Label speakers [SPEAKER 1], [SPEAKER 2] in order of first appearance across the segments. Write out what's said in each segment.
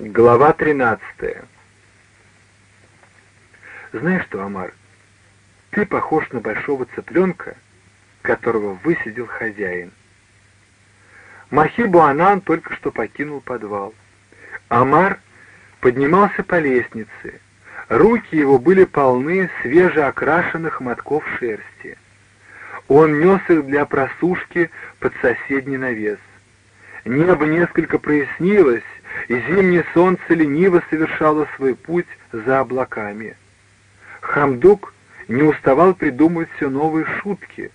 [SPEAKER 1] Глава 13 Знаешь что, Амар, ты похож на большого цыпленка, которого высидел хозяин. Махибу Анан только что покинул подвал. Амар поднимался по лестнице. Руки его были полны свежеокрашенных мотков шерсти. Он нес их для просушки под соседний навес. Небо несколько прояснилось, и зимнее солнце лениво совершало свой путь за облаками. Хамдук не уставал придумывать все новые шутки.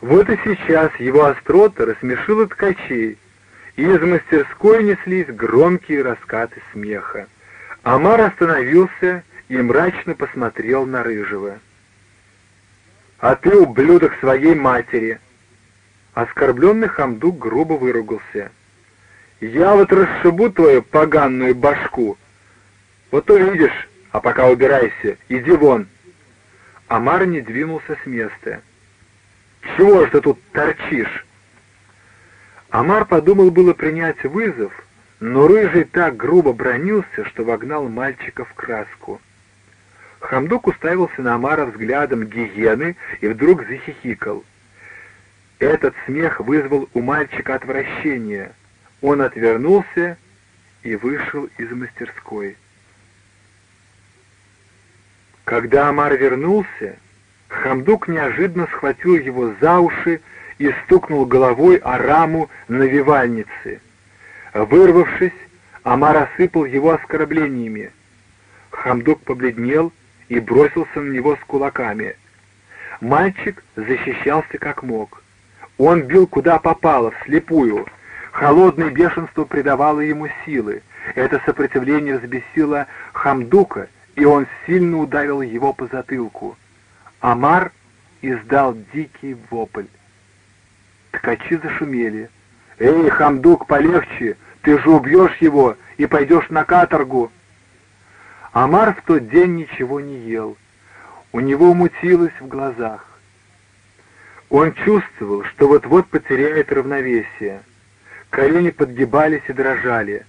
[SPEAKER 1] Вот и сейчас его острота рассмешила ткачей, и из мастерской неслись громкие раскаты смеха. Амар остановился и мрачно посмотрел на Рыжего. «А ты, ублюдок своей матери!» Оскорбленный Хамдук грубо выругался — я вот расшибу твою поганную башку. Вот увидишь, а пока убирайся, иди вон. Амар не двинулся с места. Чего ж ты тут торчишь? Амар подумал было принять вызов, но Рыжий так грубо бронился, что вогнал мальчика в краску. Хамдук уставился на Амара взглядом гиены и вдруг захихикал. Этот смех вызвал у мальчика отвращение — он отвернулся и вышел из мастерской. Когда Амар вернулся, Хамдук неожиданно схватил его за уши и стукнул головой о раму навивальницы. Вырвавшись, Амар осыпал его оскорблениями. Хамдук побледнел и бросился на него с кулаками. Мальчик защищался как мог. Он бил куда попало, вслепую — Холодное бешенство придавало ему силы. Это сопротивление взбесило Хамдука, и он сильно ударил его по затылку. Амар издал дикий вопль. Ткачи зашумели. «Эй, Хамдук, полегче! Ты же убьешь его и пойдешь на каторгу!» Амар в тот день ничего не ел. У него мутилось в глазах. Он чувствовал, что вот-вот потеряет равновесие. Колени подгибались и дрожали.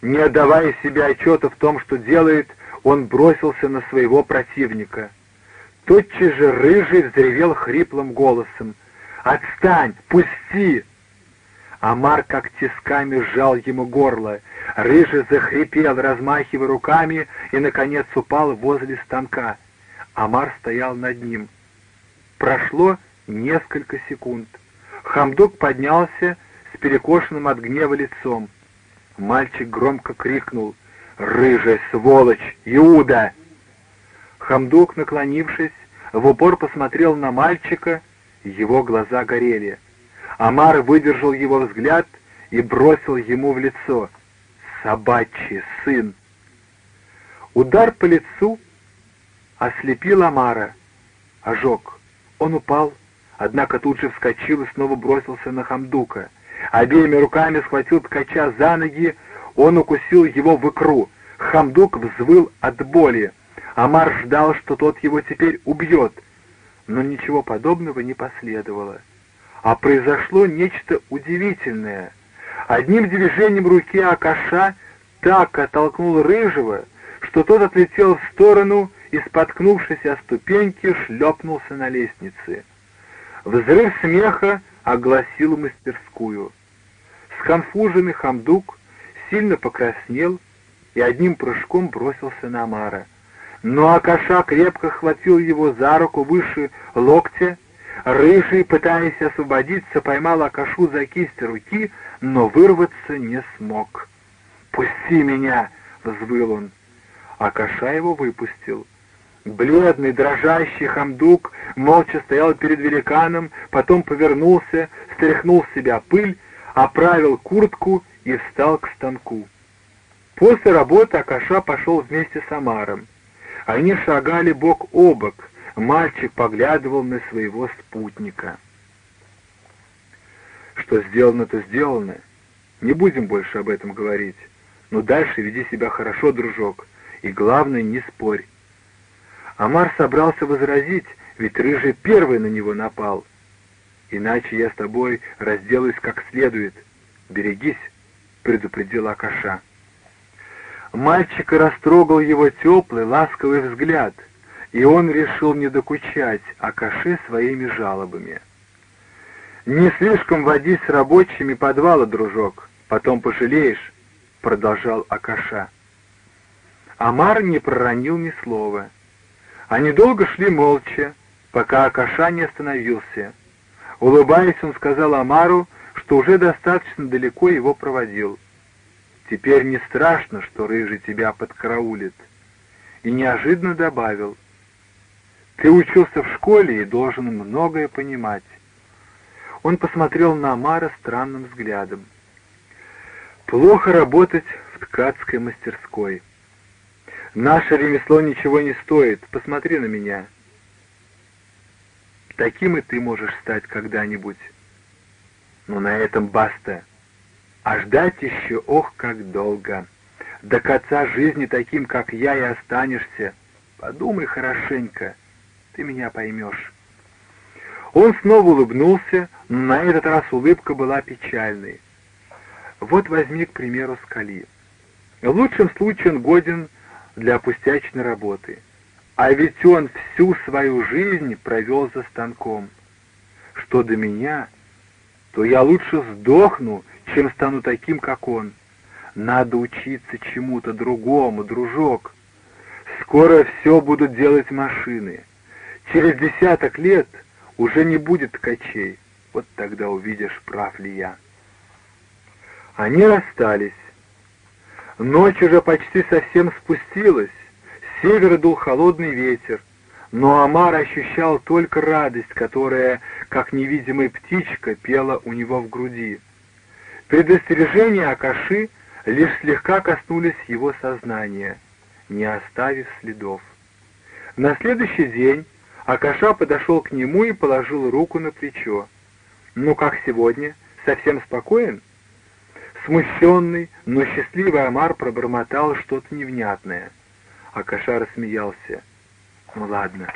[SPEAKER 1] Не отдавая себе отчета в том, что делает, он бросился на своего противника. Тотчас же Рыжий взревел хриплым голосом. «Отстань! Пусти!» Амар как тисками сжал ему горло. Рыжий захрипел, размахивая руками, и, наконец, упал возле станка. Амар стоял над ним. Прошло несколько секунд. Хамдук поднялся с перекошенным от гнева лицом. Мальчик громко крикнул «Рыжая сволочь! Иуда!» Хамдук, наклонившись, в упор посмотрел на мальчика, его глаза горели. Амар выдержал его взгляд и бросил ему в лицо «Собачий сын!» Удар по лицу ослепил Амара. Ожог. Он упал, однако тут же вскочил и снова бросился на Хамдука — Обеими руками схватил ткача за ноги, он укусил его в икру. Хамдук взвыл от боли. Амар ждал, что тот его теперь убьет, но ничего подобного не последовало. А произошло нечто удивительное. Одним движением руки Акаша так оттолкнул Рыжего, что тот отлетел в сторону и, споткнувшись о ступеньки, шлепнулся на лестнице. Взрыв смеха огласил мастерскую. Сконфуженный Хамдук сильно покраснел и одним прыжком бросился на Амара. Но Акаша крепко хватил его за руку выше локтя. Рыжий, пытаясь освободиться, поймал Акашу за кисть руки, но вырваться не смог. «Пусти меня!» — взвыл он. Акаша его выпустил. Бледный, дрожащий хамдук молча стоял перед великаном, потом повернулся, стряхнул с себя пыль, оправил куртку и встал к станку. После работы Акаша пошел вместе с Амаром. Они шагали бок о бок, мальчик поглядывал на своего спутника. Что сделано, то сделано. Не будем больше об этом говорить. Но дальше веди себя хорошо, дружок, и главное, не спорь. Амар собрался возразить, ведь Рыжий первый на него напал. «Иначе я с тобой разделаюсь как следует. Берегись», — предупредила Акаша. Мальчика растрогал его теплый, ласковый взгляд, и он решил не докучать Акаше своими жалобами. «Не слишком водись с рабочими подвала, дружок, потом пожалеешь», — продолжал Акаша. Амар не проронил ни слова. Они долго шли молча, пока Акаша не остановился. Улыбаясь, он сказал Амару, что уже достаточно далеко его проводил. «Теперь не страшно, что рыжий тебя подкараулит». И неожиданно добавил, «Ты учился в школе и должен многое понимать». Он посмотрел на Амара странным взглядом. «Плохо работать в ткацкой мастерской». Наше ремесло ничего не стоит, посмотри на меня. Таким и ты можешь стать когда-нибудь. Но на этом баста. А ждать еще, ох, как долго. До конца жизни таким, как я, и останешься. Подумай хорошенько, ты меня поймешь. Он снова улыбнулся, но на этот раз улыбка была печальной. Вот возьми, к примеру, скали. В лучшем случае он годен для пустячной работы. А ведь он всю свою жизнь провел за станком. Что до меня, то я лучше сдохну, чем стану таким, как он. Надо учиться чему-то другому, дружок. Скоро все будут делать машины. Через десяток лет уже не будет ткачей. Вот тогда увидишь, прав ли я. Они расстались. Ночь уже почти совсем спустилась, с севера дул холодный ветер, но Амар ощущал только радость, которая, как невидимая птичка, пела у него в груди. Предостережения Акаши лишь слегка коснулись его сознания, не оставив следов. На следующий день Акаша подошел к нему и положил руку на плечо. «Ну как сегодня? Совсем спокоен?» Смущенный, но счастливый Амар пробормотал что-то невнятное. А Каша рассмеялся. «Ну ладно,